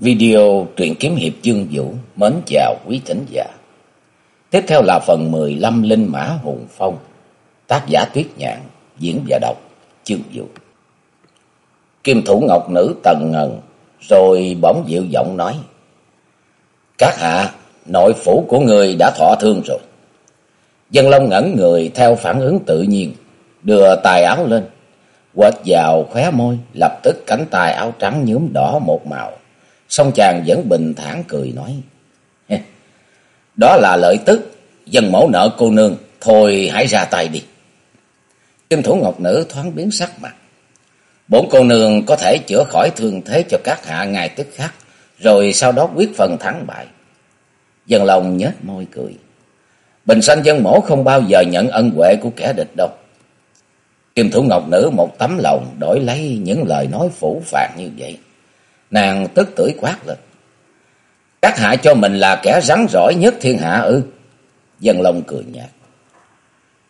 Video truyện kiếm hiệp Dương Vũ mến chào quý thính giả. Tiếp theo là phần 15 Linh Mã Hùng Phong. Tác giả Tuyết Nhạn, diễn và đọc Dương Vũ. Kim thủ ngọc nữ tần ngần, rồi bỗng dịu giọng nói. Các hạ, nội phủ của người đã thọ thương rồi. Dân Long ngẩn người theo phản ứng tự nhiên, đưa tài áo lên, quệt vào khóe môi, lập tức cánh tài áo trắng nhuốm đỏ một màu Song chàng vẫn bình thản cười nói. Đó là lợi tức, dân mẫu nợ cô nương, thôi hãy ra tay đi. Kim thủ ngọc nữ thoáng biến sắc mặt. Bốn cô nương có thể chữa khỏi thương thế cho các hạ ngài tức khắc, rồi sau đó quyết phần thắng bại. Dân lòng nhếch môi cười. Bình sanh dân mổ không bao giờ nhận ân huệ của kẻ địch đâu. Kim thủ ngọc nữ một tấm lòng đổi lấy những lời nói phủ phạt như vậy. Nàng tức tưởi quát lên. Các hạ cho mình là kẻ rắn rỏi nhất thiên hạ ư. Dân Long cười nhạt.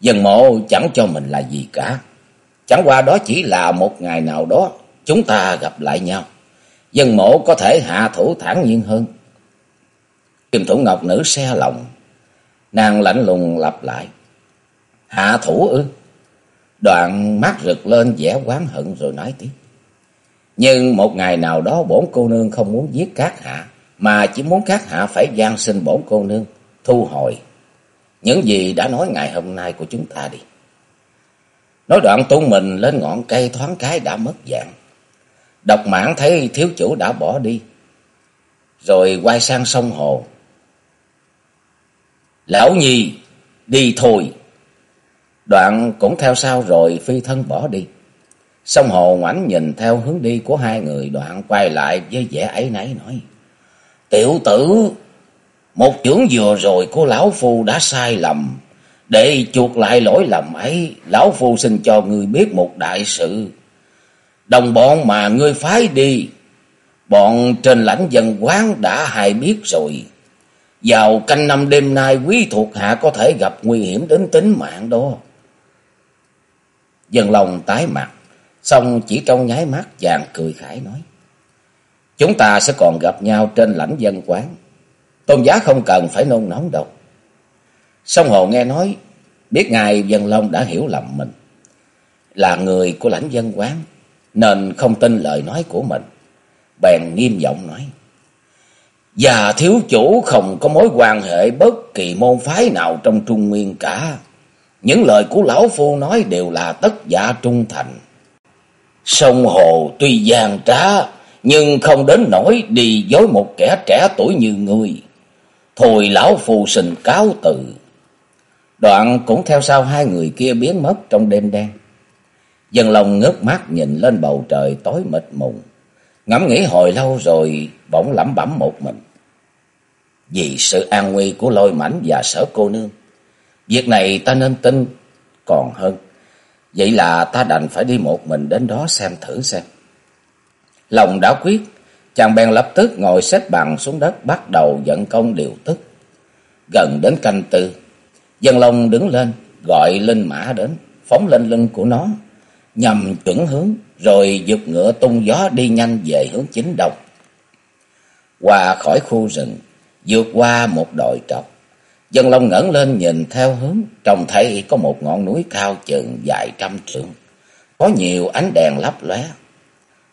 Dân mộ chẳng cho mình là gì cả. Chẳng qua đó chỉ là một ngày nào đó chúng ta gặp lại nhau. Dân mộ có thể hạ thủ thản nhiên hơn. Kim thủ ngọc nữ xe lòng. Nàng lạnh lùng lặp lại. Hạ thủ ư. Đoạn mắt rực lên vẻ quán hận rồi nói tiếp. Nhưng một ngày nào đó bổn cô nương không muốn giết các hạ, mà chỉ muốn các hạ phải gian sinh bổn cô nương, thu hồi những gì đã nói ngày hôm nay của chúng ta đi. Nói đoạn tung mình lên ngọn cây thoáng cái đã mất dạng. Độc mãn thấy thiếu chủ đã bỏ đi, rồi quay sang sông hồ. Lão Nhi, đi thôi. Đoạn cũng theo sau rồi phi thân bỏ đi. Sông hồ ngoảnh nhìn theo hướng đi của hai người đoạn quay lại với vẻ ấy nấy nói. Tiểu tử, một chưởng vừa rồi của lão phu đã sai lầm. Để chuộc lại lỗi lầm ấy, lão phu xin cho người biết một đại sự. Đồng bọn mà ngươi phái đi, bọn trên lãnh dân quán đã hay biết rồi. Vào canh năm đêm nay quý thuộc hạ có thể gặp nguy hiểm đến tính mạng đó. Dân lòng tái mặt, Xong chỉ trong nháy mắt chàng cười khải nói. Chúng ta sẽ còn gặp nhau trên lãnh dân quán. Tôn giá không cần phải nôn nóng đâu. sông Hồ nghe nói, biết ngài Dân Long đã hiểu lầm mình. Là người của lãnh dân quán, nên không tin lời nói của mình. Bèn nghiêm giọng nói. Và thiếu chủ không có mối quan hệ bất kỳ môn phái nào trong Trung Nguyên cả. Những lời của Lão Phu nói đều là tất giả trung thành. Sông hồ tuy gian trá, nhưng không đến nỗi đi dối một kẻ trẻ tuổi như ngươi. Thôi lão phù sinh cáo từ. Đoạn cũng theo sau hai người kia biến mất trong đêm đen. Dân lòng ngước mắt nhìn lên bầu trời tối mịt mùng. Ngẫm nghĩ hồi lâu rồi bỗng lẩm bẩm một mình. Vì sự an nguy của lôi mảnh và sở cô nương. Việc này ta nên tin còn hơn. Vậy là ta đành phải đi một mình đến đó xem thử xem. Lòng đã quyết, chàng bèn lập tức ngồi xếp bằng xuống đất bắt đầu dẫn công điều tức. Gần đến canh tư, dân long đứng lên, gọi linh mã đến, phóng lên lưng của nó, nhằm chuẩn hướng, rồi giật ngựa tung gió đi nhanh về hướng chính đông. Qua khỏi khu rừng, vượt qua một đồi trọc, Dân Long ngẩng lên nhìn theo hướng, trông thấy có một ngọn núi cao chừng vài trăm trượng, có nhiều ánh đèn lấp lóe.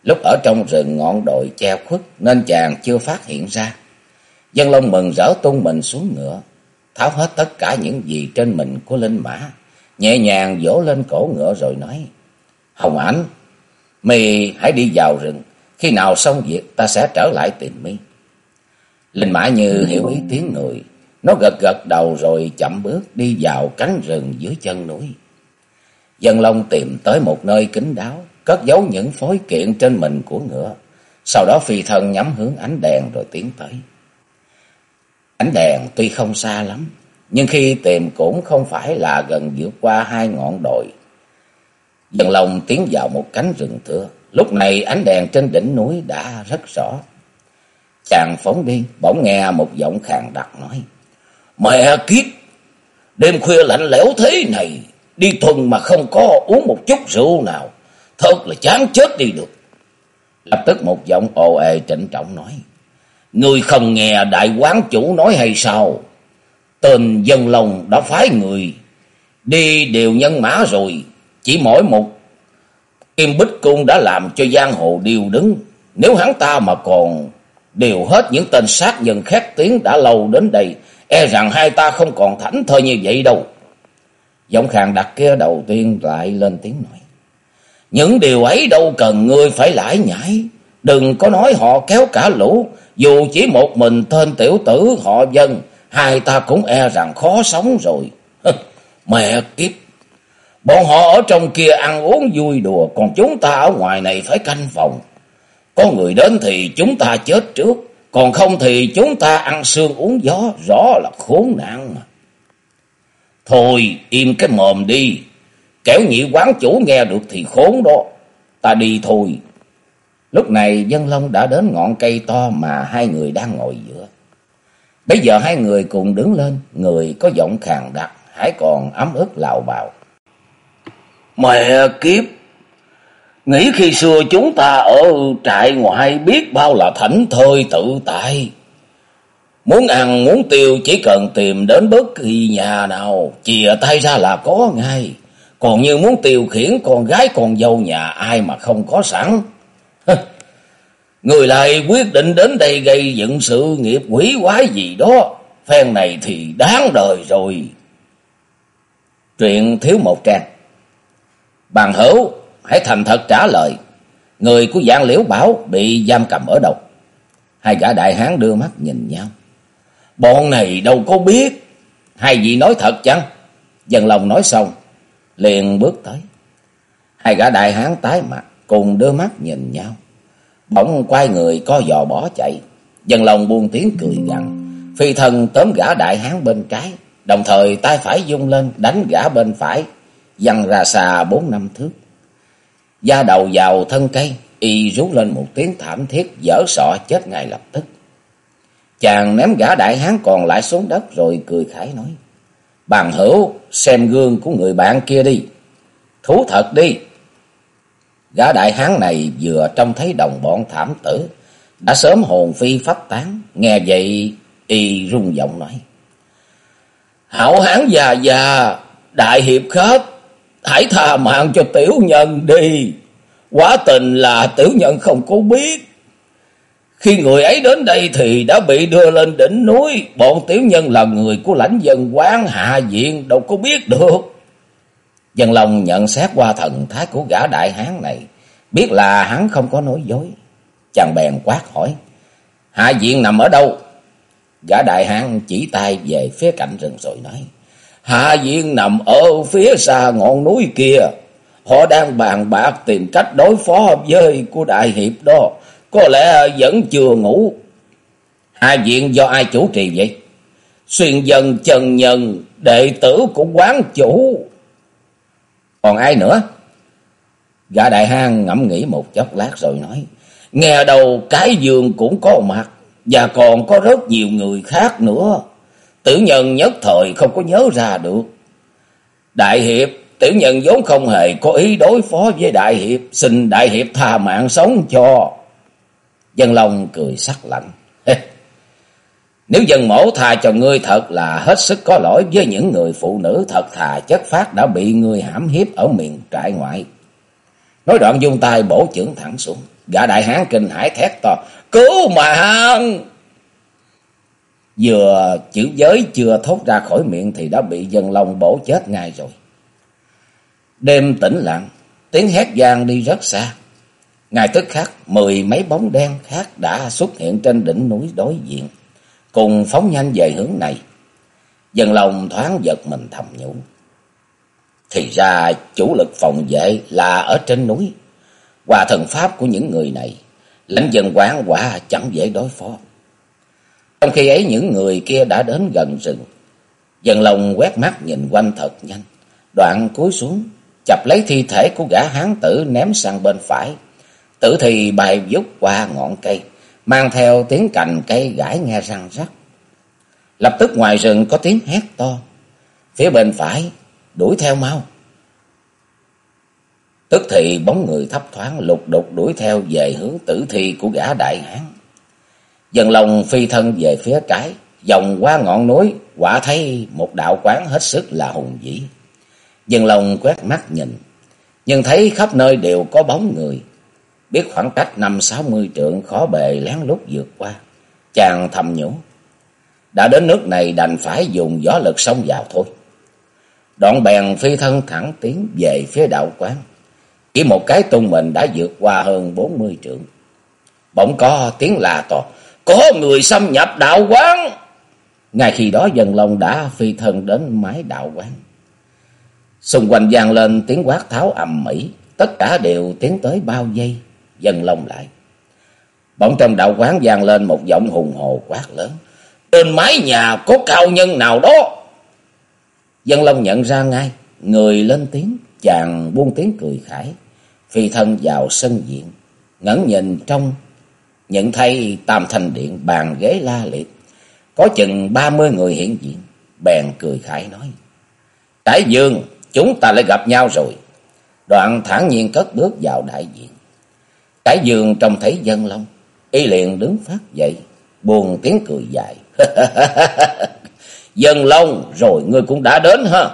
Lúc ở trong rừng ngọn đồi che khuất nên chàng chưa phát hiện ra. Dân Long mừng rỡ tung mình xuống ngựa, tháo hết tất cả những gì trên mình của linh mã, nhẹ nhàng vỗ lên cổ ngựa rồi nói: "Hồng Ảnh, mi hãy đi vào rừng, khi nào xong việc ta sẽ trở lại tìm mi." Linh mã như hiểu ý tiếng người, nó gật gật đầu rồi chậm bước đi vào cánh rừng dưới chân núi. Dân Long tìm tới một nơi kín đáo, cất giấu những phối kiện trên mình của ngựa. Sau đó phi thân nhắm hướng ánh đèn rồi tiến tới. Ánh đèn tuy không xa lắm, nhưng khi tìm cũng không phải là gần vượt qua hai ngọn đồi. Dân Long tiến vào một cánh rừng thưa. Lúc này ánh đèn trên đỉnh núi đã rất rõ. Chàng phóng đi, bỗng nghe một giọng khàn đặc nói. Mẹ kiếp! Đêm khuya lạnh lẽo thế này, đi thuần mà không có uống một chút rượu nào. Thật là chán chết đi được. Lập tức một giọng ồ ề trịnh trọng nói. Người không nghe đại quán chủ nói hay sao? Tên dân lòng đã phái người đi đều nhân mã rồi. Chỉ mỗi một Kim Bích Cung đã làm cho giang hồ điều đứng. Nếu hắn ta mà còn đều hết những tên sát nhân khét tiếng đã lâu đến đây, e rằng hai ta không còn thảnh thơi như vậy đâu. Giọng Khàng đặt kia đầu tiên lại lên tiếng nói. Những điều ấy đâu cần ngươi phải lãi nhãi. Đừng có nói họ kéo cả lũ. Dù chỉ một mình tên tiểu tử họ dân. Hai ta cũng e rằng khó sống rồi. Mẹ kiếp. Bọn họ ở trong kia ăn uống vui đùa. Còn chúng ta ở ngoài này phải canh phòng. Có người đến thì chúng ta chết trước. Còn không thì chúng ta ăn sương uống gió. Rõ là khốn nạn mà. Thôi, im cái mồm đi. Kẻo nhị quán chủ nghe được thì khốn đó. Ta đi thôi. Lúc này dân long đã đến ngọn cây to mà hai người đang ngồi giữa. Bây giờ hai người cùng đứng lên. Người có giọng khàn đặc. Hãy còn ấm ức lào bào. Mẹ kiếp! Nghĩ khi xưa chúng ta ở trại ngoại biết bao là thảnh thơi tự tại. Muốn ăn muốn tiêu chỉ cần tìm đến bất kỳ nhà nào, chìa tay ra là có ngay. Còn như muốn tiêu khiển con gái con dâu nhà ai mà không có sẵn. Người lại quyết định đến đây gây dựng sự nghiệp quỷ quái gì đó. Phen này thì đáng đời rồi. Truyện thiếu một trang. bàn hữu, hãy thành thật trả lời. Người của dạng liễu bảo bị giam cầm ở đâu? Hai gã đại hán đưa mắt nhìn nhau. Bọn này đâu có biết. Hai vị nói thật chăng? dần lòng nói xong. Liền bước tới. Hai gã đại hán tái mặt. Cùng đưa mắt nhìn nhau. Bỗng quay người co giò bỏ chạy. dần lòng buông tiếng cười gằn. Phi thần tóm gã đại hán bên trái. Đồng thời tay phải dung lên đánh gã bên phải. Dằn ra xa bốn năm thước. Da đầu vào thân cây. Y rú lên một tiếng thảm thiết. Dở sọ chết ngay lập tức. Chàng ném gã đại hán còn lại xuống đất rồi cười khải nói. Bằng hữu, xem gương của người bạn kia đi. Thú thật đi. Gã đại hán này vừa trông thấy đồng bọn thảm tử. Đã sớm hồn phi phách tán. Nghe vậy y rung giọng nói. Hảo hán già già, đại hiệp khách, hãy tha mạng cho tiểu nhân đi. Quá tình là tiểu nhân không có biết. Khi người ấy đến đây thì đã bị đưa lên đỉnh núi. Bọn tiểu nhân là người của lãnh dân quán hạ diện, đâu có biết được. Dân lòng nhận xét qua thần thái của gã đại hán này. Biết là hắn không có nói dối. Chàng bèn quát hỏi. Hạ diện nằm ở đâu? Gã đại hán chỉ tay về phía cạnh rừng rồi nói. Hạ diện nằm ở phía xa ngọn núi kia. Họ đang bàn bạc tìm cách đối phó với của đại hiệp đó. Có lẽ vẫn chưa ngủ. Hạ viện do ai chủ trì vậy? Xuyên dân trần nhân, đệ tử của quán chủ. Còn ai nữa? Gã đại hang ngẫm nghĩ một chốc lát rồi nói. Nghe đầu cái giường cũng có mặt. Và còn có rất nhiều người khác nữa. Tiểu nhân nhất thời không có nhớ ra được. Đại hiệp, tiểu nhân vốn không hề có ý đối phó với đại hiệp. Xin đại hiệp tha mạng sống cho. Dân Long cười sắc lạnh. Nếu dân mổ tha cho ngươi thật là hết sức có lỗi với những người phụ nữ thật thà chất phát đã bị ngươi hãm hiếp ở miền trại ngoại. Nói đoạn dung tay bổ chưởng thẳng xuống. Gã đại hán kinh hải thét to. Cứu mạng! Vừa chữ giới chưa thốt ra khỏi miệng thì đã bị dân long bổ chết ngay rồi. Đêm tĩnh lặng, tiếng hét gian đi rất xa. Ngay tức khắc, mười mấy bóng đen khác đã xuất hiện trên đỉnh núi đối diện, cùng phóng nhanh về hướng này. Dân lòng thoáng giật mình thầm nhủ. Thì ra chủ lực phòng vệ là ở trên núi. Hòa thần pháp của những người này, lãnh dân quán quả chẳng dễ đối phó. Trong khi ấy những người kia đã đến gần rừng. dần lòng quét mắt nhìn quanh thật nhanh. Đoạn cúi xuống, chập lấy thi thể của gã hán tử ném sang bên phải Tử thì bài dút qua ngọn cây, mang theo tiếng cành cây gãi nghe răng rắc. Lập tức ngoài rừng có tiếng hét to. Phía bên phải, đuổi theo mau. Tức thì bóng người thấp thoáng lục đục đuổi theo về hướng tử thi của gã đại hán. Dân lòng phi thân về phía trái, vòng qua ngọn núi, quả thấy một đạo quán hết sức là hùng vĩ. Dân lòng quét mắt nhìn, nhưng thấy khắp nơi đều có bóng người. Biết khoảng cách năm sáu mươi trượng khó bề lén lút vượt qua. Chàng thầm nhủ. Đã đến nước này đành phải dùng gió lực xông vào thôi. Đoạn bèn phi thân thẳng tiến về phía đạo quán. Chỉ một cái tung mình đã vượt qua hơn bốn mươi trượng. Bỗng có tiếng là to. Có người xâm nhập đạo quán. Ngay khi đó dân long đã phi thân đến mái đạo quán. Xung quanh vang lên tiếng quát tháo ầm mỹ. Tất cả đều tiến tới bao giây. Dân long lại. Bỗng trong đạo quán vang lên một giọng hùng hồ quát lớn. Trên mái nhà có cao nhân nào đó. Dân long nhận ra ngay. Người lên tiếng. Chàng buông tiếng cười khải. Phi thân vào sân diện. ngẩng nhìn trong nhận thay tam thanh điện bàn ghế la liệt. Có chừng ba mươi người hiện diện. Bèn cười khải nói. Đại dương, chúng ta lại gặp nhau rồi. Đoạn thản nhiên cất bước vào đại diện. đại dương trông thấy dân long. Y liền đứng phát dậy. Buồn tiếng cười dài. dân long rồi ngươi cũng đã đến ha.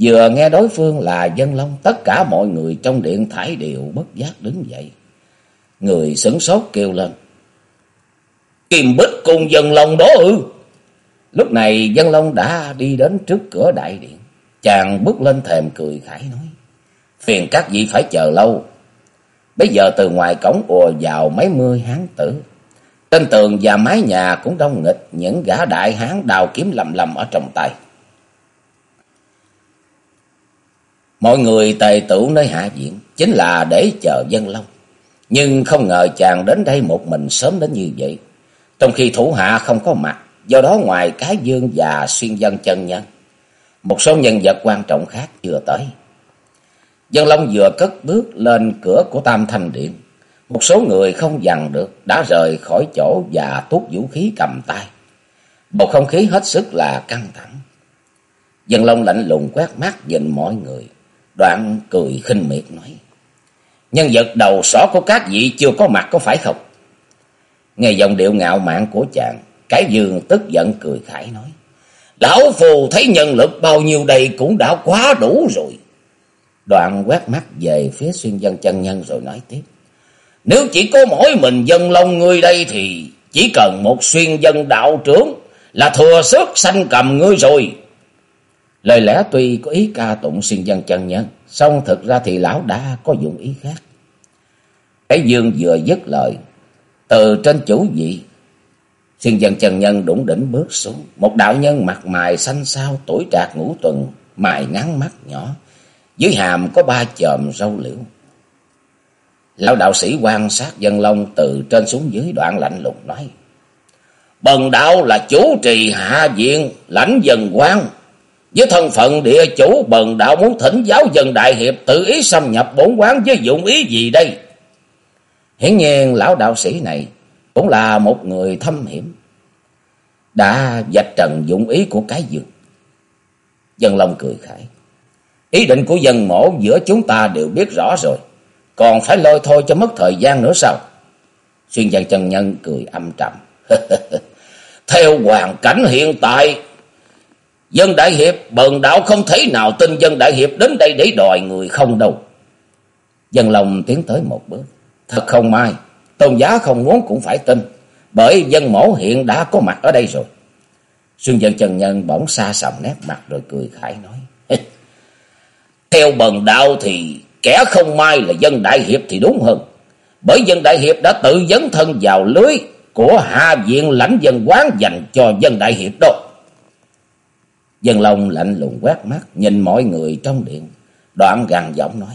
Vừa nghe đối phương là dân long. Tất cả mọi người trong điện thải đều bất giác đứng dậy. Người sửng sốt kêu lên. Kim Bích cùng dân long đó ư. Lúc này dân long đã đi đến trước cửa đại điện. Chàng bước lên thềm cười khải nói. Phiền các vị phải chờ lâu. Bây giờ từ ngoài cổng ùa vào mấy mươi hán tử. Trên tường và mái nhà cũng đông nghịch, những gã đại hán đào kiếm lầm lầm ở trong tay. Mọi người tề tử nơi hạ viện, chính là để chờ dân long. Nhưng không ngờ chàng đến đây một mình sớm đến như vậy. Trong khi thủ hạ không có mặt, do đó ngoài cái dương và xuyên dân chân nhân, một số nhân vật quan trọng khác chưa tới. Dân Long vừa cất bước lên cửa của Tam Thanh Điện. Một số người không dằn được đã rời khỏi chỗ và tuốt vũ khí cầm tay. Bầu không khí hết sức là căng thẳng. Dân Long lạnh lùng quét mắt nhìn mọi người. Đoạn cười khinh miệt nói. Nhân vật đầu sỏ của các vị chưa có mặt có phải không? Nghe giọng điệu ngạo mạn của chàng, cái giường tức giận cười khải nói. Lão phù thấy nhân lực bao nhiêu đây cũng đã quá đủ rồi. Đoạn quét mắt về phía xuyên dân chân nhân rồi nói tiếp. Nếu chỉ có mỗi mình dân long ngươi đây thì chỉ cần một xuyên dân đạo trưởng là thừa sức sanh cầm ngươi rồi. Lời lẽ tuy có ý ca tụng xuyên dân chân nhân, song thực ra thì lão đã có dụng ý khác. Cái dương vừa dứt lời, từ trên chủ vị, xuyên dân chân nhân đủng đỉnh bước xuống. Một đạo nhân mặt mày xanh xao, tuổi trạc ngũ tuần, mày ngắn mắt nhỏ, dưới hàm có ba chòm râu liễu. Lão đạo sĩ quan sát dân long từ trên xuống dưới đoạn lạnh lùng nói. Bần đạo là chủ trì hạ viện, lãnh dân quan. Với thân phận địa chủ bần đạo muốn thỉnh giáo dân đại hiệp tự ý xâm nhập bốn quán với dụng ý gì đây? Hiển nhiên lão đạo sĩ này cũng là một người thâm hiểm. Đã dạch trần dụng ý của cái dược. Dân Long cười khải. Ý định của dân mổ giữa chúng ta đều biết rõ rồi. Còn phải lôi thôi cho mất thời gian nữa sao? Xuyên dân trần nhân cười âm trầm. Theo hoàn cảnh hiện tại, dân đại hiệp bần đạo không thấy nào tin dân đại hiệp đến đây để đòi người không đâu. Dân lòng tiến tới một bước. Thật không may, tôn giá không muốn cũng phải tin, bởi dân mổ hiện đã có mặt ở đây rồi. xuân dân chân nhân bỗng xa sầm nét mặt rồi cười khải nói. Theo bần đạo thì kẻ không may là dân đại hiệp thì đúng hơn. Bởi dân đại hiệp đã tự dấn thân vào lưới của hạ viện lãnh dân quán dành cho dân đại hiệp đó. Dân Long lạnh lùng quét mắt nhìn mọi người trong điện. Đoạn gằn giọng nói.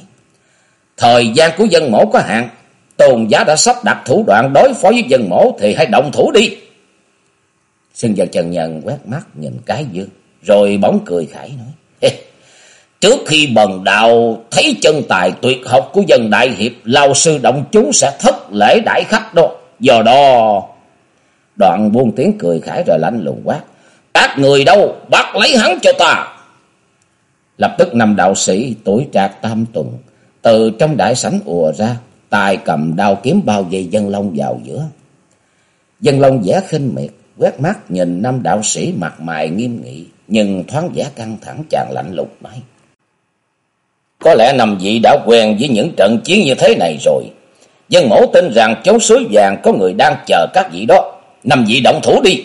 Thời gian của dân mổ có hạn. Tôn giá đã sắp đặt thủ đoạn đối phó với dân mổ thì hãy động thủ đi. Xưng dân trần nhân quét mắt nhìn cái dương. Rồi bóng cười khải nói. Trước khi bần đạo thấy chân tài tuyệt học của dân đại hiệp, lao sư động chúng sẽ thất lễ đại khách đó. Do đó... Đoạn buông tiếng cười khải rồi lạnh lùng quát. Các người đâu, bắt lấy hắn cho ta. Lập tức năm đạo sĩ tuổi trạc tam tuần, từ trong đại sảnh ùa ra, tài cầm đao kiếm bao dây dân long vào giữa. Dân Long vẻ khinh miệt, quét mắt nhìn năm đạo sĩ mặt mày nghiêm nghị, nhưng thoáng vẻ căng thẳng chàng lạnh lùng nói. Có lẽ nằm vị đã quen với những trận chiến như thế này rồi. Dân mổ tin rằng chốn suối vàng có người đang chờ các vị đó. Nằm vị động thủ đi.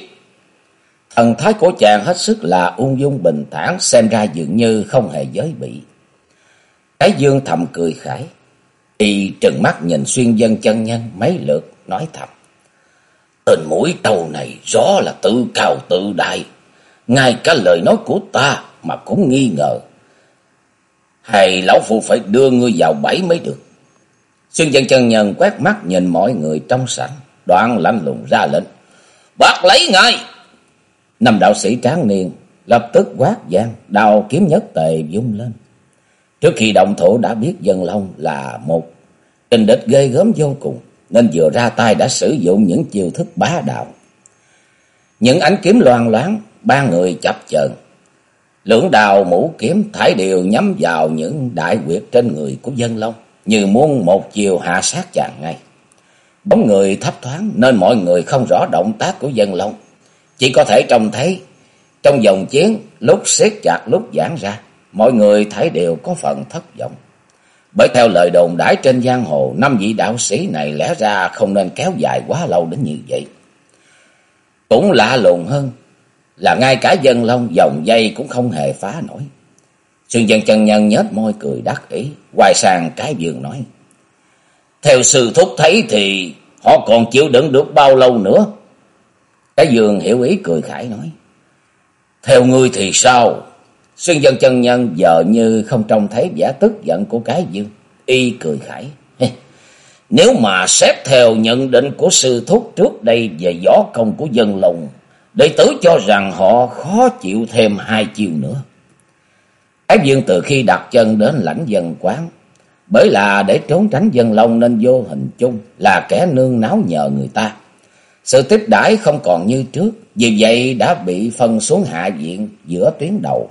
Thần thái của chàng hết sức là ung dung bình thản, xem ra dường như không hề giới bị. Cái dương thầm cười khải. Y trừng mắt nhìn xuyên dân chân nhân mấy lượt, nói thầm. Tên mũi tàu này rõ là tự cao tự đại. Ngay cả lời nói của ta mà cũng nghi ngờ. Hay lão phụ phải đưa ngươi vào bẫy mới được. Xuyên dân chân nhân quét mắt nhìn mọi người trong sảnh, đoạn lạnh lùng ra lệnh. Bắt lấy ngay! Năm đạo sĩ tráng niên lập tức quát gian, đào kiếm nhất tề dung lên. Trước khi động thủ đã biết dân long là một tình địch ghê gớm vô cùng, nên vừa ra tay đã sử dụng những chiêu thức bá đạo. Những ánh kiếm loan loáng, ba người chập chờn Lưỡng đào mũ kiếm thải đều nhắm vào những đại quyệt trên người của dân long, như muốn một chiều hạ sát chàng ngay. Bóng người thấp thoáng nên mọi người không rõ động tác của dân long. Chỉ có thể trông thấy trong dòng chiến lúc siết chặt lúc giãn ra, mọi người thấy đều có phần thất vọng. Bởi theo lời đồn đãi trên giang hồ, năm vị đạo sĩ này lẽ ra không nên kéo dài quá lâu đến như vậy. Cũng lạ lùng hơn là ngay cả dân long dòng dây cũng không hề phá nổi. Xuyên dân chân nhân nhếch môi cười đắc ý, quay sang cái giường nói. Theo sư thúc thấy thì họ còn chịu đựng được bao lâu nữa? Cái giường hiểu ý cười khải nói. Theo ngươi thì sao? Xuyên dân chân nhân giờ như không trông thấy vẻ tức giận của cái dương. Y cười khải. Nếu mà xét theo nhận định của sư thúc trước đây về gió công của dân lùng, đệ tử cho rằng họ khó chịu thêm hai chiều nữa. Ái dương từ khi đặt chân đến lãnh dân quán, bởi là để trốn tránh dân lông nên vô hình chung là kẻ nương náo nhờ người ta. Sự tiếp đãi không còn như trước, vì vậy đã bị phân xuống hạ diện giữa tuyến đầu.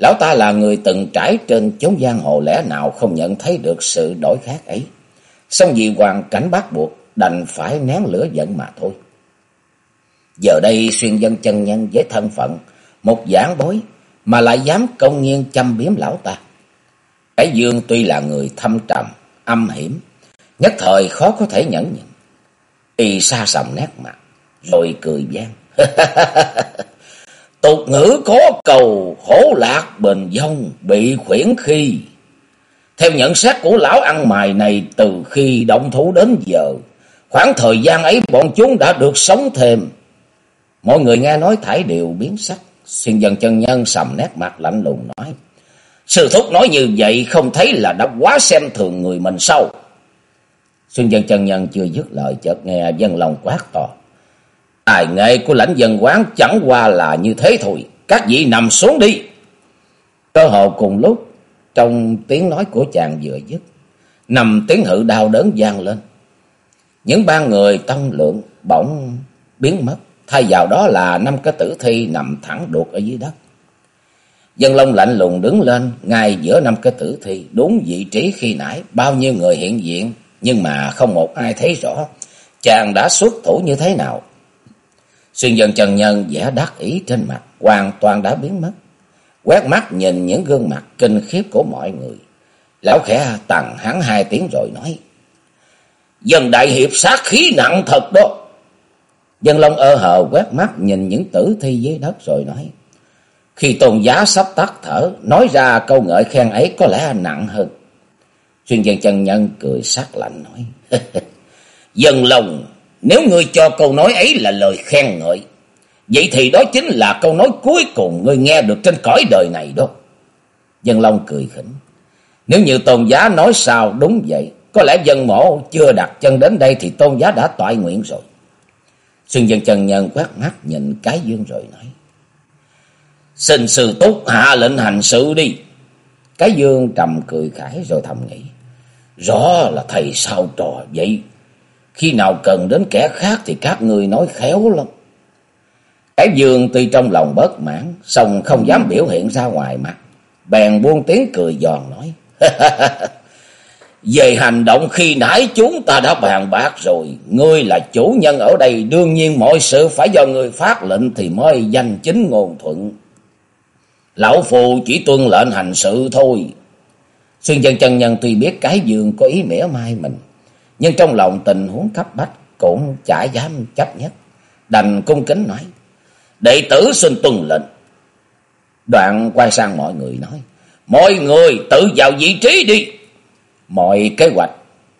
Lão ta là người từng trải trên chốn giang hồ lẽ nào không nhận thấy được sự đổi khác ấy. Xong vì hoàn cảnh bắt buộc, đành phải nén lửa giận mà thôi. Giờ đây xuyên dân chân nhân với thân phận, một giảng bối, mà lại dám công nhiên chăm biếm lão ta. Cái dương tuy là người thâm trầm, âm hiểm, nhất thời khó có thể nhẫn nhịn. Y xa sầm nét mặt, rồi cười gian. Tục ngữ có cầu khổ lạc bền dông bị khuyển khi. Theo nhận xét của lão ăn mày này từ khi động thủ đến giờ, khoảng thời gian ấy bọn chúng đã được sống thêm. Mọi người nghe nói thải đều biến sắc, xuyên dần chân nhân sầm nét mặt lạnh lùng nói. Sư thúc nói như vậy không thấy là đã quá xem thường người mình sao? Xuyên dân chân nhân chưa dứt lời chợt nghe dân lòng quát to. Tài nghệ của lãnh dân quán chẳng qua là như thế thôi. Các vị nằm xuống đi. Cơ hồ cùng lúc, trong tiếng nói của chàng vừa dứt, nằm tiếng hự đau đớn gian lên. Những ba người tông lượng bỗng biến mất, thay vào đó là năm cái tử thi nằm thẳng đột ở dưới đất. Dân Long lạnh lùng đứng lên, ngay giữa năm cái tử thi, đúng vị trí khi nãy, bao nhiêu người hiện diện, nhưng mà không một ai thấy rõ chàng đã xuất thủ như thế nào. Xuyên dân trần nhân vẻ đắc ý trên mặt, hoàn toàn đã biến mất. Quét mắt nhìn những gương mặt kinh khiếp của mọi người. Lão khẽ tặng hắn hai tiếng rồi nói. Dân đại hiệp sát khí nặng thật đó. Dân Long ơ hờ quét mắt nhìn những tử thi dưới đất rồi nói. Khi tôn giá sắp tắt thở, nói ra câu ngợi khen ấy có lẽ nặng hơn. Xuyên dân chân nhân cười sắc lạnh nói. Dân lòng, nếu ngươi cho câu nói ấy là lời khen ngợi, vậy thì đó chính là câu nói cuối cùng ngươi nghe được trên cõi đời này đó. Dân Long cười khỉnh. Nếu như tôn giá nói sao đúng vậy, có lẽ dân mộ chưa đặt chân đến đây thì tôn giá đã toại nguyện rồi. Xuân dân chân nhân quét mắt nhìn cái dương rồi nói. Xin sư túc hạ lệnh hành sự đi. Cái dương trầm cười khải rồi thầm nghĩ. Rõ là thầy sao trò vậy. Khi nào cần đến kẻ khác thì các người nói khéo lắm. Cái dương tuy trong lòng bất mãn, song không dám biểu hiện ra ngoài mặt. Bèn buông tiếng cười giòn nói. Về hành động khi nãy chúng ta đã bàn bạc rồi. Ngươi là chủ nhân ở đây. Đương nhiên mọi sự phải do ngươi phát lệnh thì mới danh chính ngôn thuận. Lão phù chỉ tuân lệnh hành sự thôi. Xuyên dân chân nhân tuy biết cái giường có ý mỉa mai mình. Nhưng trong lòng tình huống cấp bách cũng chả dám chấp nhất. Đành cung kính nói. Đệ tử xin tuân lệnh. Đoạn quay sang mọi người nói. Mọi người tự vào vị trí đi. Mọi kế hoạch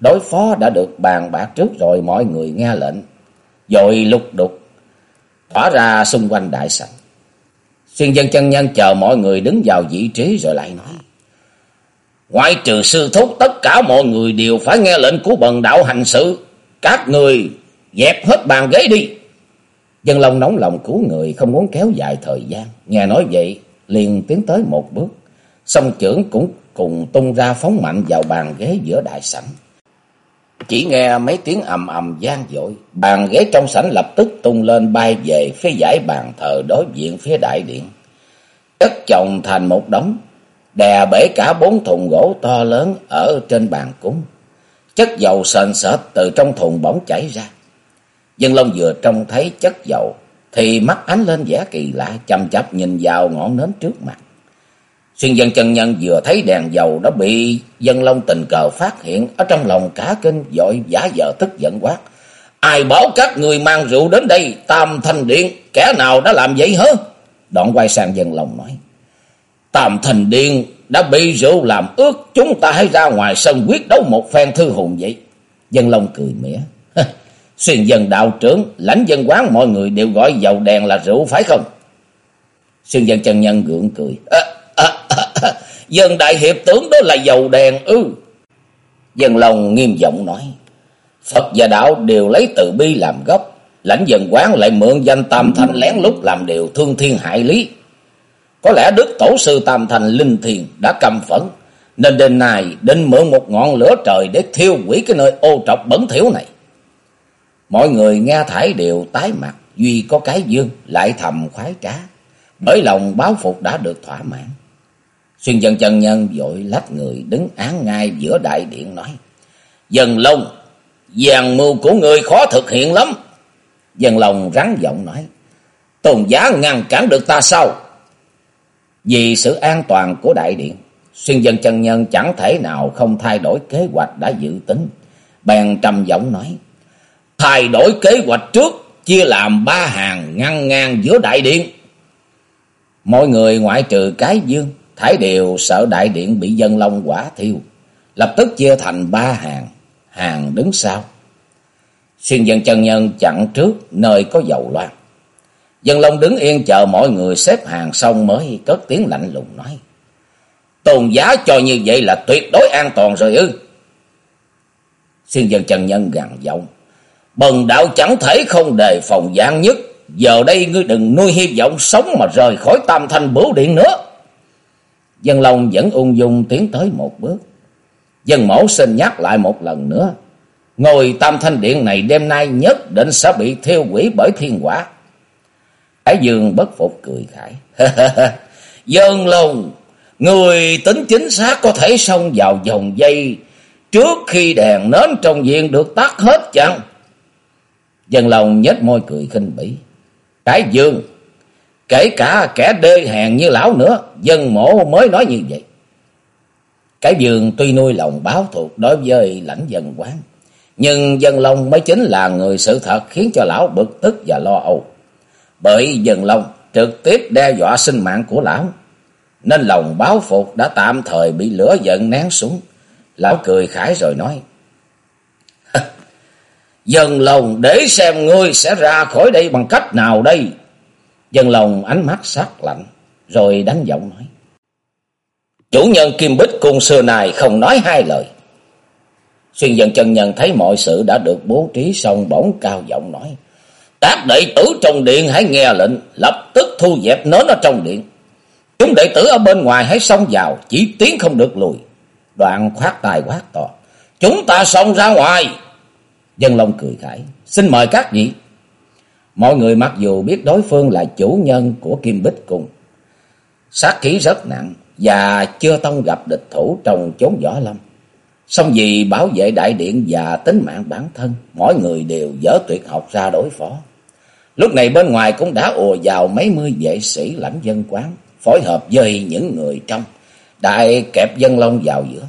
đối phó đã được bàn bạc trước rồi mọi người nghe lệnh. Rồi lục đục, tỏa ra xung quanh đại sảnh. Xuyên dân chân nhân chờ mọi người đứng vào vị trí rồi lại nói. Ngoại trừ sư thúc tất cả mọi người đều phải nghe lệnh của bần đạo hành sự. Các người dẹp hết bàn ghế đi. Dân Long nóng lòng cứu người không muốn kéo dài thời gian. Nghe nói vậy liền tiến tới một bước. Song trưởng cũng cùng tung ra phóng mạnh vào bàn ghế giữa đại sảnh. Chỉ nghe mấy tiếng ầm ầm gian dội, bàn ghế trong sảnh lập tức tung lên bay về phía giải bàn thờ đối diện phía đại điện. Chất chồng thành một đống, đè bể cả bốn thùng gỗ to lớn ở trên bàn cúng. Chất dầu sền sệt từ trong thùng bỗng chảy ra. Dân Long vừa trông thấy chất dầu thì mắt ánh lên vẻ kỳ lạ, chăm chấp nhìn vào ngọn nến trước mặt. Xuyên dân chân nhân vừa thấy đèn dầu đã bị dân long tình cờ phát hiện ở trong lòng cả kinh dội giả vờ tức giận quát. Ai bảo các người mang rượu đến đây tam thành điện, kẻ nào đã làm vậy hả? Đoạn quay sang dân long nói tạm thành điên đã bị rượu làm ướt, chúng ta hãy ra ngoài sân quyết đấu một phen thư hùng vậy. Dân long cười mỉa. Xuyên dân đạo trưởng, lãnh dân quán mọi người đều gọi dầu đèn là rượu phải không? Xuyên dân chân nhân gượng cười. À, dân đại hiệp tướng đó là dầu đèn ư. Dân long nghiêm giọng nói. Phật và đạo đều lấy từ bi làm gốc. Lãnh dân quán lại mượn danh tam thành lén lút làm điều thương thiên hại lý. Có lẽ Đức Tổ sư Tam Thành Linh Thiền đã cầm phẫn. Nên đêm nay định mượn một ngọn lửa trời để thiêu quỷ cái nơi ô trọc bẩn thiểu này. Mọi người nghe thải đều tái mặt. Duy có cái dương lại thầm khoái trá. Bởi lòng báo phục đã được thỏa mãn. Xuyên dân chân nhân vội lách người đứng án ngay giữa đại điện nói. Dần lông, dàn mưu của người khó thực hiện lắm. Dần lòng rắn giọng nói. Tôn giá ngăn cản được ta sao? Vì sự an toàn của đại điện, xuyên dân chân nhân chẳng thể nào không thay đổi kế hoạch đã dự tính. Bèn trầm giọng nói. Thay đổi kế hoạch trước, chia làm ba hàng ngăn ngang giữa đại điện. Mọi người ngoại trừ cái dương Thái đều sợ đại điện bị dân long quả thiêu. Lập tức chia thành ba hàng. Hàng đứng sau. Xuyên dân chân nhân chặn trước nơi có dầu loan. Dân long đứng yên chờ mọi người xếp hàng xong mới cất tiếng lạnh lùng nói. Tôn giá cho như vậy là tuyệt đối an toàn rồi ư. Xuyên dân trần nhân gằn giọng. Bần đạo chẳng thể không đề phòng gian nhất. Giờ đây ngươi đừng nuôi hy vọng sống mà rời khỏi tam thanh bửu điện nữa. Dân Long vẫn ung dung tiến tới một bước. Dân mẫu xin nhắc lại một lần nữa. Ngồi tam thanh điện này đêm nay nhất định sẽ bị thiêu quỷ bởi thiên quả. Cái dương bất phục cười khải. Dân lòng người tính chính xác có thể xông vào dòng dây trước khi đèn nến trong viện được tắt hết chăng? Dân lòng nhếch môi cười khinh bỉ. Cái dương Kể cả kẻ đê hèn như lão nữa, dân mộ mới nói như vậy. Cái Dương tuy nuôi lòng báo thuộc đối với lãnh dân quán, nhưng dân lòng mới chính là người sự thật khiến cho lão bực tức và lo âu. Bởi dần lòng trực tiếp đe dọa sinh mạng của lão, nên lòng báo phục đã tạm thời bị lửa giận nén xuống. Lão cười khải rồi nói, dần lòng để xem ngươi sẽ ra khỏi đây bằng cách nào đây. dần lòng ánh mắt sắc lạnh, rồi đánh giọng nói. Chủ nhân Kim Bích cung xưa này không nói hai lời. Xuyên dần chân nhân thấy mọi sự đã được bố trí xong bỗng cao giọng nói. Các đệ tử trong điện hãy nghe lệnh, lập tức thu dẹp nến ở trong điện. Chúng đệ tử ở bên ngoài hãy xông vào, chỉ tiến không được lùi. Đoạn khoát tài quát to. Chúng ta xông ra ngoài. Dân Long cười khải. Xin mời các vị. Mọi người mặc dù biết đối phương là chủ nhân của Kim Bích Cung, sát khí rất nặng và chưa tông gặp địch thủ trong chốn võ lâm. Xong vì bảo vệ đại điện và tính mạng bản thân, mỗi người đều dở tuyệt học ra đối phó. Lúc này bên ngoài cũng đã ùa vào mấy mươi vệ sĩ lãnh dân quán, phối hợp với những người trong, đại kẹp dân long vào giữa.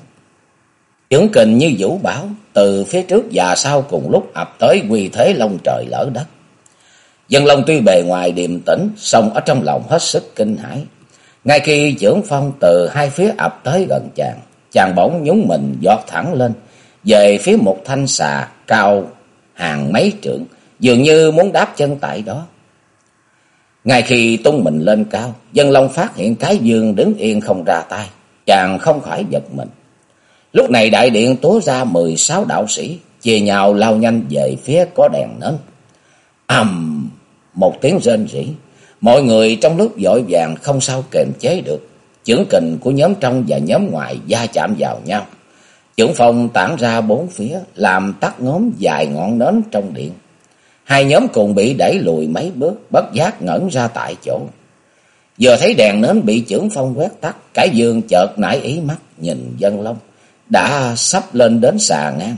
Chứng kình như vũ bảo, từ phía trước và sau cùng lúc ập tới quy thế lông trời lỡ đất. Dân long tuy bề ngoài điềm tĩnh, song ở trong lòng hết sức kinh hãi. Ngay khi trưởng phong từ hai phía ập tới gần chàng, chàng bỗng nhúng mình giọt thẳng lên, về phía một thanh xà cao hàng mấy trượng, dường như muốn đáp chân tại đó. Ngay khi tung mình lên cao, dân long phát hiện cái dương đứng yên không ra tay, chàng không khỏi giật mình. Lúc này đại điện tố ra mười sáu đạo sĩ, chia nhau lao nhanh về phía có đèn nến. ầm một tiếng rên rỉ, mọi người trong lúc vội vàng không sao kềm chế được. Chưởng kình của nhóm trong và nhóm ngoài va chạm vào nhau. Chưởng phong tản ra bốn phía, làm tắt ngóm dài ngọn nến trong điện. Hai nhóm cùng bị đẩy lùi mấy bước, bất giác ngẩn ra tại chỗ. Vừa thấy đèn nến bị chưởng phong quét tắt, cái dương chợt nảy ý mắt nhìn dân long đã sắp lên đến xà ngang.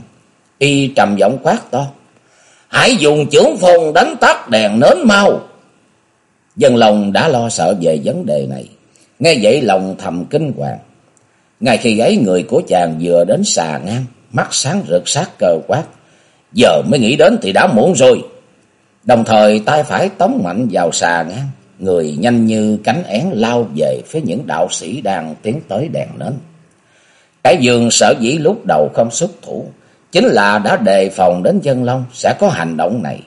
Y trầm giọng quát to. Hãy dùng chưởng phong đánh tắt đèn nến mau. Dân lòng đã lo sợ về vấn đề này. Nghe vậy lòng thầm kinh hoàng. Ngay khi ấy người của chàng vừa đến xà ngang, mắt sáng rực sát cờ quát. Giờ mới nghĩ đến thì đã muộn rồi. Đồng thời tay phải tống mạnh vào xà ngang, người nhanh như cánh én lao về phía những đạo sĩ đang tiến tới đèn nến. Cái dương sở dĩ lúc đầu không xuất thủ, chính là đã đề phòng đến dân long sẽ có hành động này.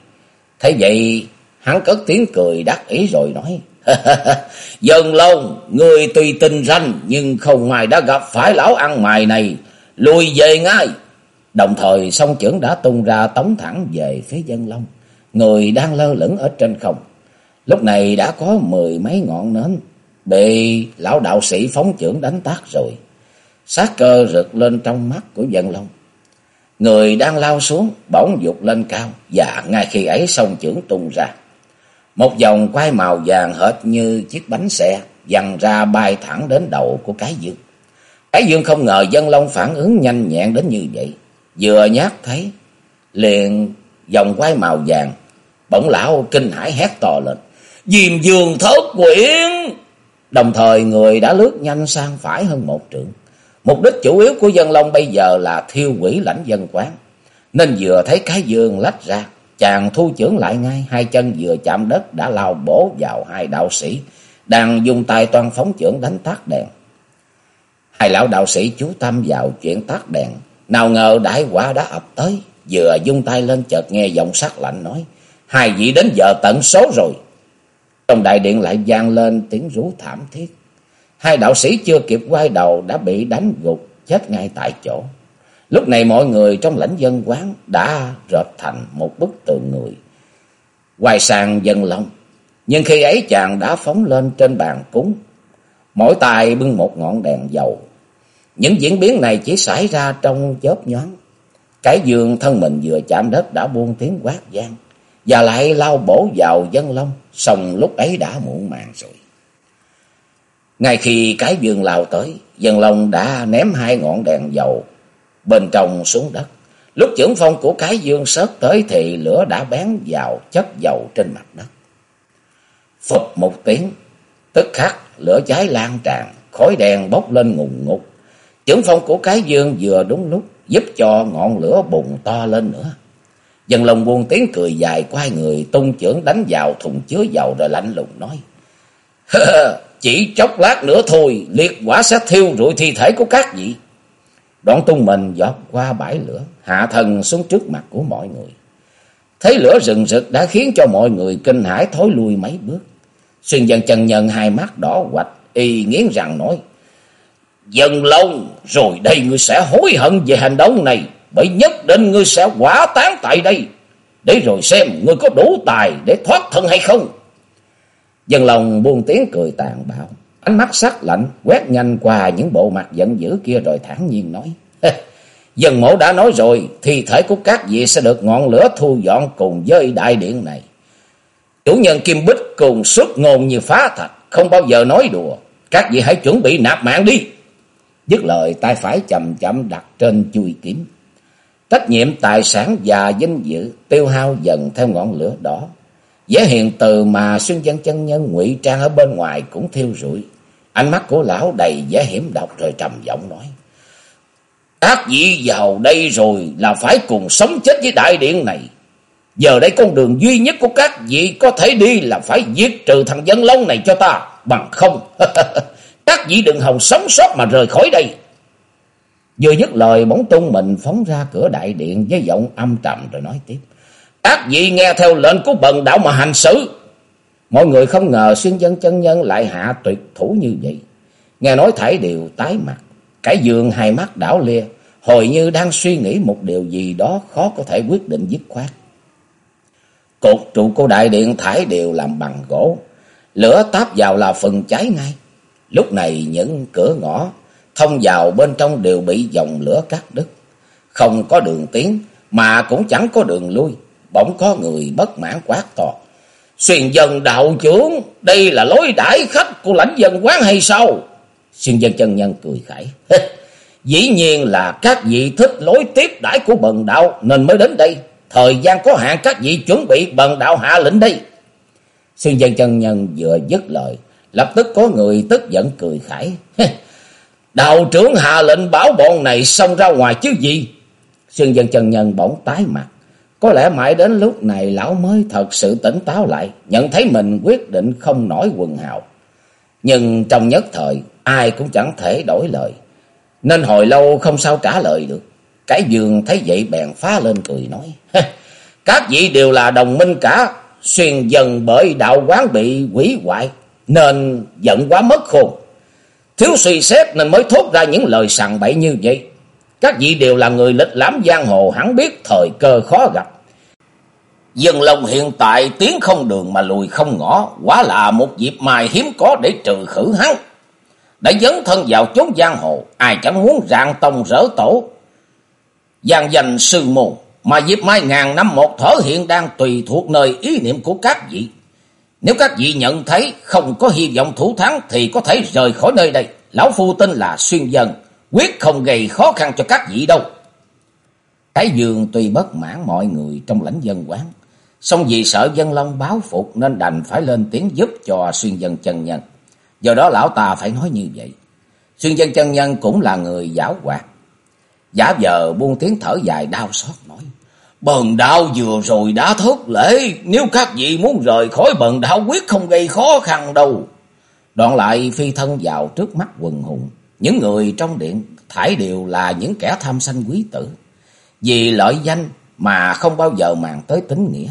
Thế vậy, hắn cất tiếng cười đắc ý rồi nói, Dân long, người tùy tình ranh, nhưng không ngoài đã gặp phải lão ăn mày này, lùi về ngay. Đồng thời song trưởng đã tung ra tống thẳng về phía dân long, người đang lơ lửng ở trên không. Lúc này đã có mười mấy ngọn nến, bị lão đạo sĩ phóng trưởng đánh tác rồi. Sát cơ rực lên trong mắt của dân long. Người đang lao xuống, bỗng dục lên cao, và ngay khi ấy song trưởng tung ra. Một dòng quai màu vàng hệt như chiếc bánh xe, dằn ra bay thẳng đến đầu của cái dương. Cái dương không ngờ dân long phản ứng nhanh nhẹn đến như vậy. Vừa nhát thấy, liền dòng quái màu vàng, bỗng lão kinh hãi hét to lên. Diềm dương thất quyển! Đồng thời người đã lướt nhanh sang phải hơn một trượng. Mục đích chủ yếu của dân long bây giờ là thiêu quỷ lãnh dân quán. Nên vừa thấy cái dương lách ra, chàng thu trưởng lại ngay, hai chân vừa chạm đất đã lao bổ vào hai đạo sĩ, đang dùng tay toàn phóng trưởng đánh tắt đèn. Hai lão đạo sĩ chú tâm vào chuyện tắt đèn, nào ngờ đại quả đã ập tới, vừa dung tay lên chợt nghe giọng sắc lạnh nói, hai vị đến giờ tận số rồi. Trong đại điện lại vang lên tiếng rú thảm thiết. Hai đạo sĩ chưa kịp quay đầu đã bị đánh gục chết ngay tại chỗ. Lúc này mọi người trong lãnh dân quán đã rợp thành một bức tượng người. Hoài sang dân long. Nhưng khi ấy chàng đã phóng lên trên bàn cúng. Mỗi tay bưng một ngọn đèn dầu. Những diễn biến này chỉ xảy ra trong chớp nhoáng. Cái dương thân mình vừa chạm đất đã buông tiếng quát gian. Và lại lao bổ vào dân long. Xong lúc ấy đã muộn màng rồi. Ngay khi cái dương lao tới, dân long đã ném hai ngọn đèn dầu bên trong xuống đất. Lúc trưởng phong của cái dương sớt tới thì lửa đã bén vào chất dầu trên mặt đất. Phục một tiếng, tức khắc lửa cháy lan tràn, khói đèn bốc lên ngùng ngục. Trưởng phong của cái dương vừa đúng lúc giúp cho ngọn lửa bùng to lên nữa. Dân lòng buông tiếng cười dài quay người tung trưởng đánh vào thùng chứa dầu rồi lạnh lùng nói. Chỉ chốc lát nữa thôi, liệt quả sẽ thiêu rụi thi thể của các vị. Đoạn tung mình dọt qua bãi lửa, hạ thần xuống trước mặt của mọi người. Thấy lửa rừng rực đã khiến cho mọi người kinh hãi thối lui mấy bước. Xuyên dân chân nhân hai mắt đỏ quạch, y nghiến rằng nói. Dần lâu, rồi đây ngươi sẽ hối hận về hành động này, bởi nhất định ngươi sẽ quả tán tại đây. Để rồi xem ngươi có đủ tài để thoát thân hay không. Dân lòng buông tiếng cười tàn bạo. Ánh mắt sắc lạnh quét nhanh qua những bộ mặt giận dữ kia rồi thản nhiên nói. Dân mẫu đã nói rồi, thi thể của các vị sẽ được ngọn lửa thu dọn cùng với đại điện này. Chủ nhân Kim Bích cùng xuất ngôn như phá thạch, không bao giờ nói đùa. Các vị hãy chuẩn bị nạp mạng đi. Dứt lời tay phải chậm chậm đặt trên chui kiếm. Trách nhiệm tài sản và danh dự tiêu hao dần theo ngọn lửa đỏ. Vẻ hiền từ mà xuyên dân chân nhân ngụy trang ở bên ngoài cũng thiêu rụi. Ánh mắt của lão đầy vẻ hiểm độc rồi trầm giọng nói. Các vị vào đây rồi là phải cùng sống chết với đại điện này. Giờ đây con đường duy nhất của các vị có thể đi là phải giết trừ thằng dân lông này cho ta. Bằng không, các vị đừng hòng sống sót mà rời khỏi đây. Vừa dứt lời bóng tung mình phóng ra cửa đại điện với giọng âm trầm rồi nói tiếp. Các vị nghe theo lệnh của bần đạo mà hành xử. Mọi người không ngờ xuyên dân chân nhân lại hạ tuyệt thủ như vậy. Nghe nói thải đều tái mặt. Cái giường hai mắt đảo lia. Hồi như đang suy nghĩ một điều gì đó khó có thể quyết định dứt khoát. Cột trụ của đại điện thải đều làm bằng gỗ. Lửa táp vào là phần cháy ngay. Lúc này những cửa ngõ thông vào bên trong đều bị dòng lửa cắt đứt. Không có đường tiến mà cũng chẳng có đường lui. Bỗng có người bất mãn quát to. Xuyên dân đạo trưởng, đây là lối đãi khách của lãnh dân quán hay sao? Xuyên dân chân nhân cười khẩy. Dĩ nhiên là các vị thích lối tiếp đãi của bần đạo nên mới đến đây. Thời gian có hạn các vị chuẩn bị bần đạo hạ lệnh đây. Xuyên dân chân nhân vừa dứt lời. Lập tức có người tức giận cười khải. Đạo trưởng hạ lệnh bảo bọn này xông ra ngoài chứ gì. Xuyên dân chân nhân bỗng tái mặt. Có lẽ mãi đến lúc này lão mới thật sự tỉnh táo lại. Nhận thấy mình quyết định không nổi quần hào. Nhưng trong nhất thời, ai cũng chẳng thể đổi lời. Nên hồi lâu không sao trả lời được. Cái giường thấy vậy bèn phá lên cười nói. Các vị đều là đồng minh cả. Xuyên dần bởi đạo quán bị quỷ hoại. Nên giận quá mất khôn. Thiếu suy xét nên mới thốt ra những lời sằng bậy như vậy. Các vị đều là người lịch lãm giang hồ, hẳn biết thời cơ khó gặp. Dân lòng hiện tại tiến không đường mà lùi không ngõ. Quá là một dịp mai hiếm có để trừ khử hắn. Đã dấn thân vào chốn giang hồ. Ai chẳng muốn rạng tông rỡ tổ. Giang danh sư môn. Mà dịp mai ngàn năm một thở hiện đang tùy thuộc nơi ý niệm của các vị. Nếu các vị nhận thấy không có hy vọng thủ thắng thì có thể rời khỏi nơi đây. Lão Phu tên là xuyên dân, quyết không gây khó khăn cho các vị đâu. Cái giường tuy bất mãn mọi người trong lãnh dân quán, song vì sợ dân long báo phục nên đành phải lên tiếng giúp cho xuyên dân chân nhân. Do đó lão ta phải nói như vậy. Xuyên dân chân nhân cũng là người giáo hoạt. Giả vờ buông tiếng thở dài đau xót nói. Bần đạo vừa rồi đã thất lễ, nếu các vị muốn rời khỏi bần đạo quyết không gây khó khăn đâu. Đoạn lại phi thân vào trước mắt quần hùng. Những người trong điện thải đều là những kẻ tham sanh quý tử. Vì lợi danh mà không bao giờ màng tới tính nghĩa.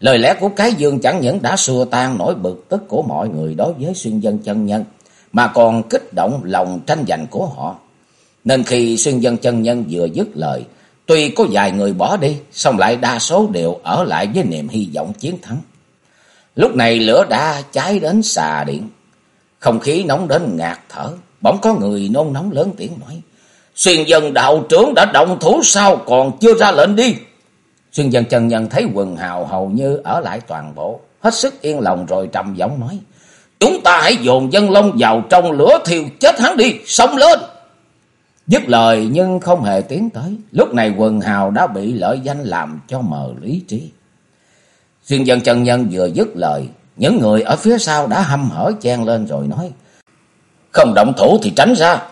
Lời lẽ của cái dương chẳng những đã xua tan nỗi bực tức của mọi người đối với xuyên dân chân nhân, mà còn kích động lòng tranh giành của họ. Nên khi xuyên dân chân nhân vừa dứt lời, tuy có vài người bỏ đi, song lại đa số đều ở lại với niềm hy vọng chiến thắng. Lúc này lửa đã cháy đến xà điện, không khí nóng đến ngạt thở, bỗng có người nôn nóng lớn tiếng nói. Xuyên dân đạo trưởng đã động thủ sao còn chưa ra lệnh đi. Xuyên dân chân nhân thấy quần hào hầu như ở lại toàn bộ, hết sức yên lòng rồi trầm giọng nói. Chúng ta hãy dồn dân long vào trong lửa thiêu chết hắn đi, sống lên. Dứt lời nhưng không hề tiến tới, lúc này quần hào đã bị lợi danh làm cho mờ lý trí. Xuyên dân chân nhân vừa dứt lời, những người ở phía sau đã hâm hở chen lên rồi nói. Không động thủ thì tránh ra.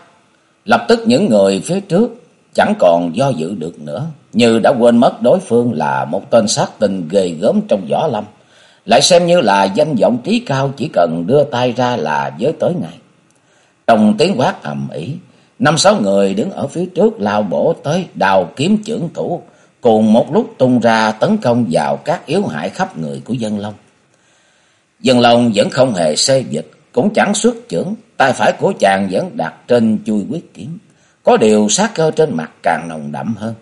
Lập tức những người phía trước chẳng còn do dự được nữa. Như đã quên mất đối phương là một tên sát tình ghê gớm trong võ lâm. Lại xem như là danh vọng trí cao chỉ cần đưa tay ra là giới tới ngày. Trong tiếng quát ầm ĩ, năm sáu người đứng ở phía trước lao bổ tới đào kiếm trưởng thủ, cùng một lúc tung ra tấn công vào các yếu hại khắp người của dân long. Dân Long vẫn không hề xê dịch, cũng chẳng xuất trưởng, tay phải của chàng vẫn đặt trên chui quyết kiếm. Có điều sát cơ trên mặt càng nồng đậm hơn.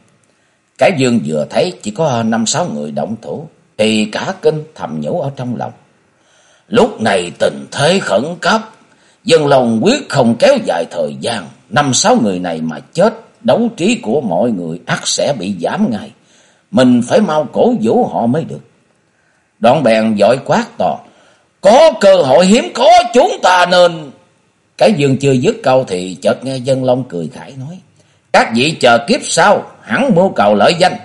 Cái dương vừa thấy chỉ có năm sáu người động thủ, thì cả kinh thầm nhủ ở trong lòng. Lúc này tình thế khẩn cấp, dân lòng quyết không kéo dài thời gian, năm sáu người này mà chết, đấu trí của mọi người ắt sẽ bị giảm ngay. Mình phải mau cổ vũ họ mới được. Đoạn bèn dội quát to, có cơ hội hiếm có chúng ta nên... Cái dương chưa dứt câu thì chợt nghe dân long cười khải nói. Các vị chờ kiếp sau, hẳn mưu cầu lợi danh.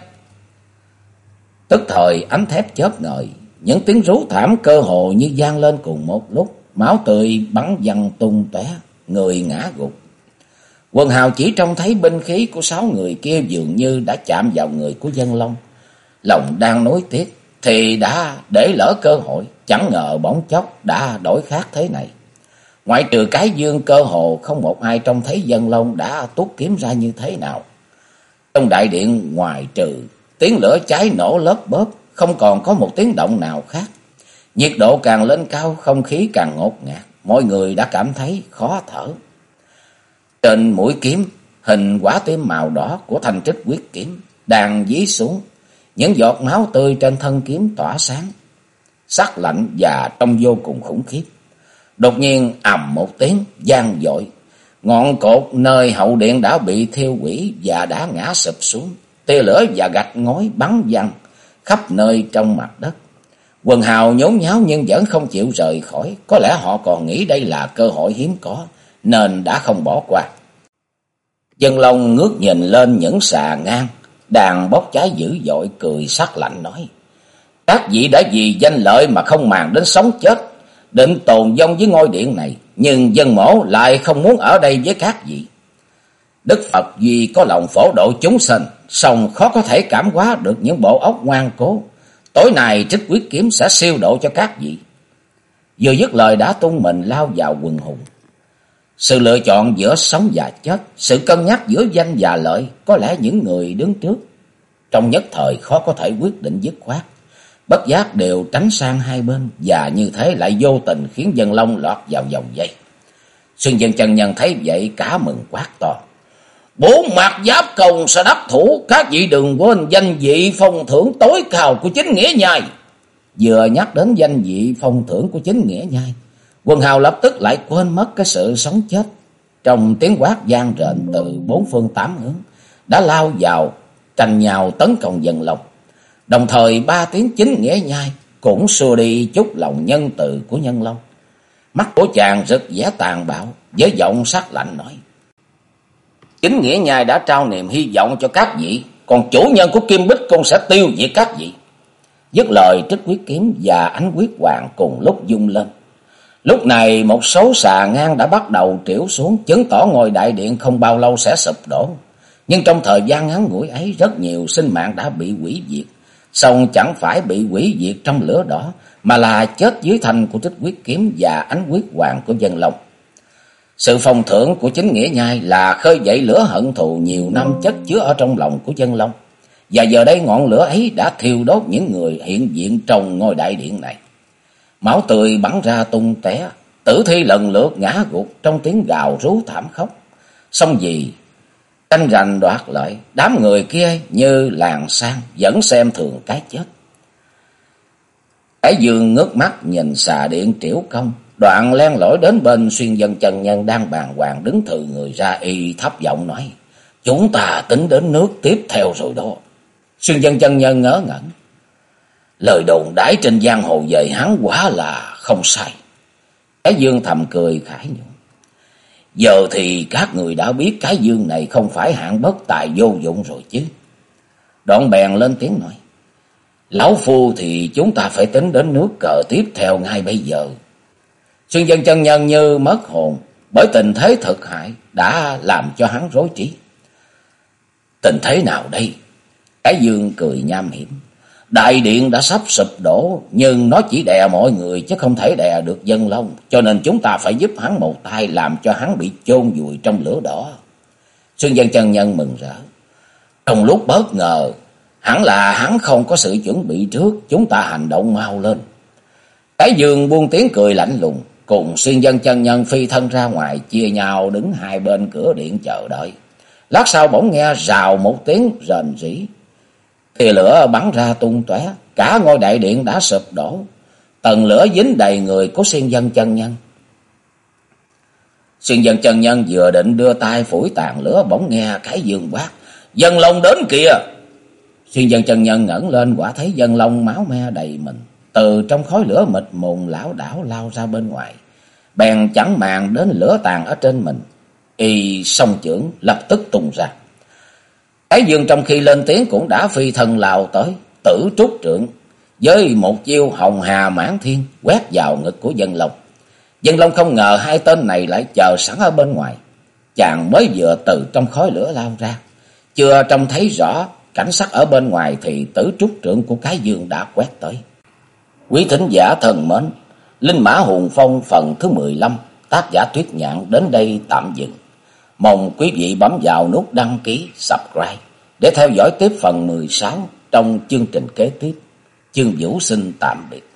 Tức thời ánh thép chớp ngời, những tiếng rú thảm cơ hồ như gian lên cùng một lúc, máu tươi bắn văng tung tóe, người ngã gục. Quần hào chỉ trông thấy binh khí của sáu người kia dường như đã chạm vào người của dân long. Lòng đang nối tiếc thì đã để lỡ cơ hội, chẳng ngờ bóng chốc đã đổi khác thế này. Ngoại trừ cái dương cơ hồ không một ai trông thấy dân long đã tuốt kiếm ra như thế nào. Trong đại điện ngoài trừ tiếng lửa cháy nổ lớp bóp, không còn có một tiếng động nào khác. Nhiệt độ càng lên cao, không khí càng ngột ngạt, mọi người đã cảm thấy khó thở. Trên mũi kiếm, hình quả tim màu đỏ của thanh trích quyết kiếm đang dí xuống, những giọt máu tươi trên thân kiếm tỏa sáng, sắc lạnh và trông vô cùng khủng khiếp. Đột nhiên ầm một tiếng gian dội, ngọn cột nơi hậu điện đã bị thiêu hủy và đã ngã sụp xuống, tia lửa và gạch ngói bắn văng khắp nơi trong mặt đất. Quần hào nhốn nháo nhưng vẫn không chịu rời khỏi, có lẽ họ còn nghĩ đây là cơ hội hiếm có, nên đã không bỏ qua. Dân Long ngước nhìn lên những xà ngang, đàn bốc cháy dữ dội cười sắc lạnh nói. Các vị đã vì danh lợi mà không màng đến sống chết, định tồn vong với ngôi điện này, nhưng dân mổ lại không muốn ở đây với các vị. Đức Phật vì có lòng phổ độ chúng sinh, song khó có thể cảm hóa được những bộ óc ngoan cố. Tối nay trích quyết kiếm sẽ siêu độ cho các vị. Vừa dứt lời đã tung mình lao vào quần hùng. Sự lựa chọn giữa sống và chết, sự cân nhắc giữa danh và lợi, có lẽ những người đứng trước, trong nhất thời khó có thể quyết định dứt khoát. Bất giác đều tránh sang hai bên, và như thế lại vô tình khiến dân long lọt vào vòng dây. Xuyên dân chân nhân thấy vậy cả mừng quát to. Bốn mặt giáp công sẽ đắc thủ, các vị đừng quên danh vị phong thưởng tối cao của chính nghĩa nhai. Vừa nhắc đến danh vị phong thưởng của chính nghĩa nhai, Quần hào lập tức lại quên mất cái sự sống chết. Trong tiếng quát gian rện từ bốn phương tám hướng, đã lao vào, tranh nhau tấn công dân lòng. Đồng thời ba tiếng chính nghĩa nhai cũng xua đi chút lòng nhân từ của nhân long. Mắt của chàng rực vẻ tàn bạo, với giọng sắc lạnh nói. Chính nghĩa nhai đã trao niềm hy vọng cho các vị, còn chủ nhân của Kim Bích cũng sẽ tiêu diệt các vị. Dứt lời trích quyết kiếm và ánh quyết hoàng cùng lúc dung lên. Lúc này một số xà ngang đã bắt đầu triểu xuống, chứng tỏ ngôi đại điện không bao lâu sẽ sụp đổ. Nhưng trong thời gian ngắn ngủi ấy, rất nhiều sinh mạng đã bị hủy diệt. Xong chẳng phải bị hủy diệt trong lửa đỏ, mà là chết dưới thành của tích quyết kiếm và ánh quyết hoàng của dân lòng. Sự phòng thưởng của chính nghĩa nhai là khơi dậy lửa hận thù nhiều năm chất chứa ở trong lòng của dân long. Và giờ đây ngọn lửa ấy đã thiêu đốt những người hiện diện trong ngôi đại điện này. Máu tươi bắn ra tung té, tử thi lần lượt ngã gục trong tiếng gào rú thảm khốc. Xong gì, tranh giành đoạt lợi, đám người kia như làng sang, vẫn xem thường cái chết. Cái dương ngước mắt nhìn xà điện triểu công, đoạn len lỏi đến bên xuyên dân chân nhân đang bàn hoàng đứng thừ người ra y thấp giọng nói. Chúng ta tính đến nước tiếp theo rồi đó. Xuyên dân chân nhân ngớ ngẩn. Lời đồn đãi trên giang hồ về hắn quá là không sai. Cái dương thầm cười khải nhủ. Giờ thì các người đã biết cái dương này không phải hạng bất tài vô dụng rồi chứ. Đoạn bèn lên tiếng nói. Lão Phu thì chúng ta phải tính đến nước cờ tiếp theo ngay bây giờ. Xuyên dân chân nhân như mất hồn, bởi tình thế thực hại đã làm cho hắn rối trí. Tình thế nào đây? Cái dương cười nham hiểm. Đại điện đã sắp sụp đổ, nhưng nó chỉ đè mọi người chứ không thể đè được dân long. Cho nên chúng ta phải giúp hắn một tay làm cho hắn bị chôn vùi trong lửa đỏ. Xuân dân chân nhân mừng rỡ. Trong lúc bất ngờ, hẳn là hắn không có sự chuẩn bị trước, chúng ta hành động mau lên. Cái giường buông tiếng cười lạnh lùng, cùng xuyên dân chân nhân phi thân ra ngoài, chia nhau đứng hai bên cửa điện chờ đợi. Lát sau bỗng nghe rào một tiếng rền rỉ, thì lửa bắn ra tung tóe, cả ngôi đại điện đã sụp đổ. Tầng lửa dính đầy người của xuyên dân chân nhân. Xuyên dân chân nhân vừa định đưa tay phủi tàn lửa bỗng nghe cái dương quát. Dân long đến kìa! Xuyên dân chân nhân ngẩng lên quả thấy dân long máu me đầy mình. Từ trong khói lửa mịt mùng lão đảo lao ra bên ngoài. bèn chẳng màng đến lửa tàn ở trên mình. Y song trưởng lập tức tung ra. Cái dương trong khi lên tiếng cũng đã phi thân lao tới, tử trúc trượng, với một chiêu hồng hà mãn thiên quét vào ngực của dân long. Dân long không ngờ hai tên này lại chờ sẵn ở bên ngoài. Chàng mới vừa từ trong khói lửa lao ra, chưa trông thấy rõ cảnh sắc ở bên ngoài thì tử trúc trượng của cái dương đã quét tới. Quý thính giả thần mến, Linh Mã Hùng Phong phần thứ 15, tác giả Tuyết Nhạn đến đây tạm dừng. Mong quý vị bấm vào nút đăng ký, subscribe để theo dõi tiếp phần 16 trong chương trình kế tiếp. Chương Vũ xin tạm biệt.